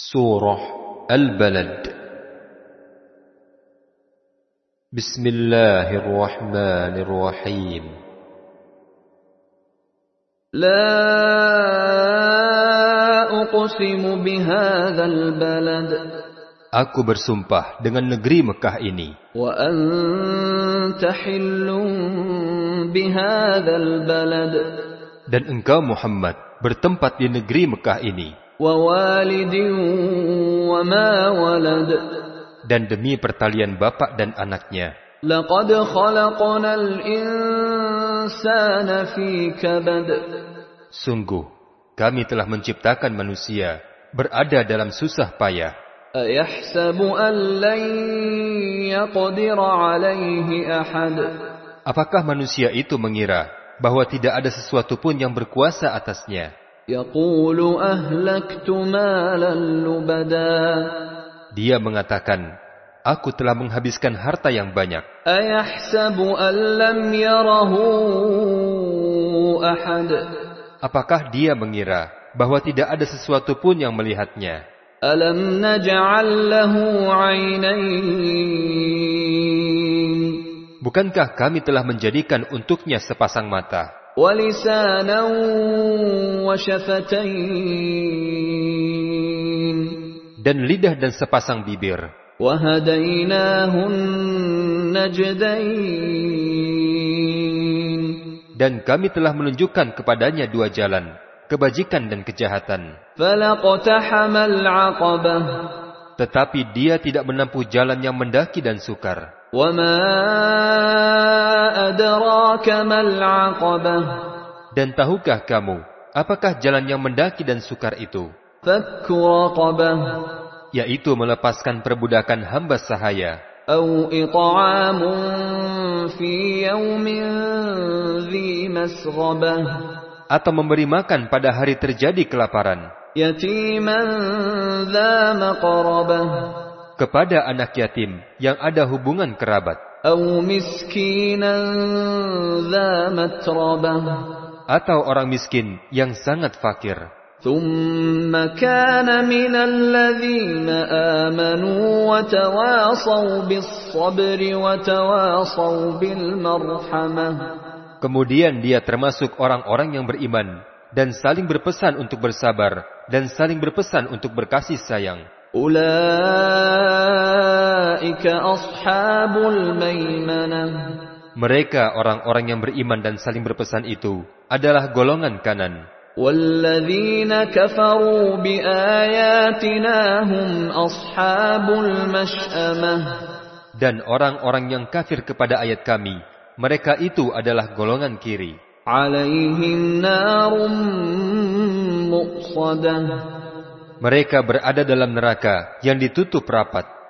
سورة البلد بسم الله الرحمن الرحيم لا أقسم بهذا البلد Aku bersumpah dengan negeri Mekah ini وأنت حل بهذا البلد dan engkau Muhammad bertempat di negeri Mekah ini ووالد وما ولد dan demi pertalian bapak dan anaknya. Sungguh, kami telah menciptakan manusia berada dalam susah payah. Apakah manusia itu mengira bahwa tidak ada sesuatu pun yang berkuasa atasnya? Dia mengatakan, Aku telah menghabiskan harta yang banyak. Apakah dia mengira bahwa tidak ada sesuatu pun yang melihatnya? Bukankah kami telah menjadikan untuknya sepasang mata? ولسانا وشفتين dan lidah dan sepasang bibir وهديناه النجدين dan kami telah menunjukkan kepadanya dua jalan kebajikan dan kejahatan فلقتحم العقبة tetapi dia tidak menempuh jalan yang mendaki dan sukar Dan tahukah kamu apakah jalan yang mendaki dan sukar itu? Yaitu melepaskan perbudakan hamba sahaya. Atau memberi makan pada hari terjadi kelaparan kepada anak yatim yang ada hubungan kerabat أو مسكينا ذا متربة atau orang miskin yang sangat fakir ثم كان من الذين آمنوا وتواصوا بالصبر وتواصوا بالمرحمة kemudian dia termasuk orang-orang yang beriman dan saling berpesan untuk bersabar dan saling berpesan untuk berkasih sayang أولئك أصحاب الميمنة Mereka orang-orang yang beriman dan saling berpesan itu adalah golongan kanan. Dan orang-orang yang kafir kepada ayat kami, mereka itu adalah golongan kiri. Alaihim narum muqsadah mereka berada dalam neraka yang ditutup rapat